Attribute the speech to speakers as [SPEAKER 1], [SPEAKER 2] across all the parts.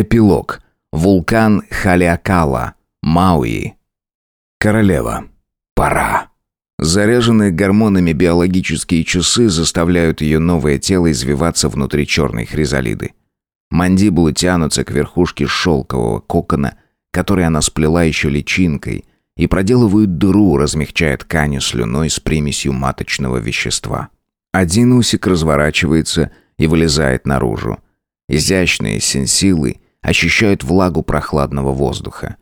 [SPEAKER 1] Эпилог. Вулкан Халиакала. Мауи. Королева. Пора. Заряженные гормонами биологические часы заставляют ее новое тело извиваться внутри черной хризалиды. Мандибулы тянутся к верхушке шелкового кокона, который она сплела еще личинкой, и проделывают дыру, размягчая ткани слюной с примесью маточного вещества. Один усик разворачивается и вылезает наружу. Изящные сенсилы ощущают влагу прохладного воздуха.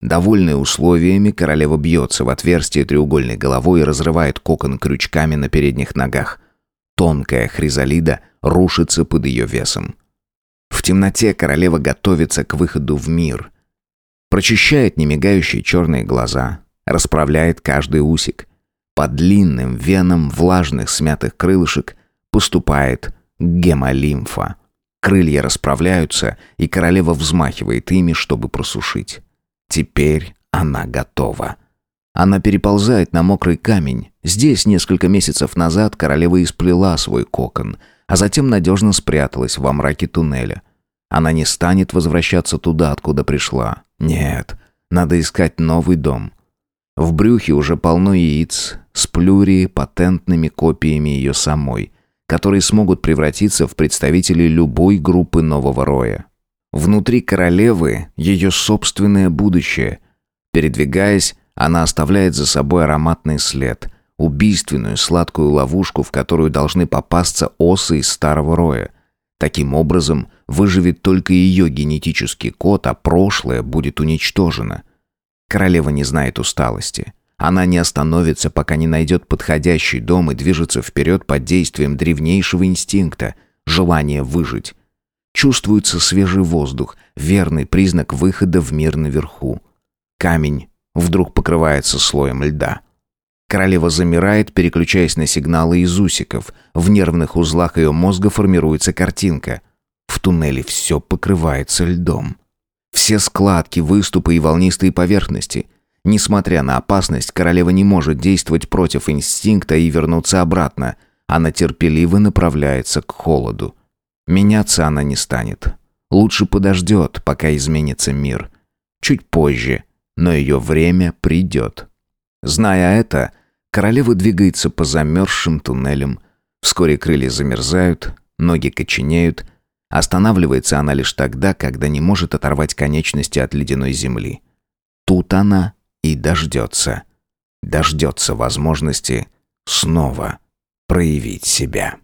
[SPEAKER 1] Довольная условиями, королева бьется в отверстие треугольной головой и разрывает кокон крючками на передних ногах. Тонкая хризалида рушится под ее весом. В темноте королева готовится к выходу в мир. Прочищает немигающие черные глаза, расправляет каждый усик. По длинным венам влажных смятых крылышек поступает гемолимфа. Крылья расправляются, и королева взмахивает ими, чтобы просушить. Теперь она готова. Она переползает на мокрый камень. Здесь несколько месяцев назад королева исплела свой кокон, а затем надежно спряталась во мраке туннеля. Она не станет возвращаться туда, откуда пришла. Нет, надо искать новый дом. В брюхе уже полно яиц с плюри патентными копиями ее самой, которые смогут превратиться в представителей любой группы нового роя. Внутри королевы ее собственное будущее. Передвигаясь, она оставляет за собой ароматный след, убийственную сладкую ловушку, в которую должны попасться осы из старого роя. Таким образом, выживет только ее генетический код, а прошлое будет уничтожено. Королева не знает усталости. Она не остановится, пока не найдет подходящий дом и движется вперед под действием древнейшего инстинкта – желания выжить. Чувствуется свежий воздух, верный признак выхода в мир наверху. Камень вдруг покрывается слоем льда. Королева замирает, переключаясь на сигналы из усиков. В нервных узлах ее мозга формируется картинка. В туннеле все покрывается льдом. Все складки, выступы и волнистые поверхности. Несмотря на опасность, королева не может действовать против инстинкта и вернуться обратно. Она терпеливо направляется к холоду. Меняться она не станет. Лучше подождет, пока изменится мир. Чуть позже, но ее время придет. Зная это, королева двигается по замерзшим туннелям. Вскоре крылья замерзают, ноги коченеют. Останавливается она лишь тогда, когда не может оторвать конечности от ледяной земли. Тут она и дождется. Дождется возможности снова проявить себя.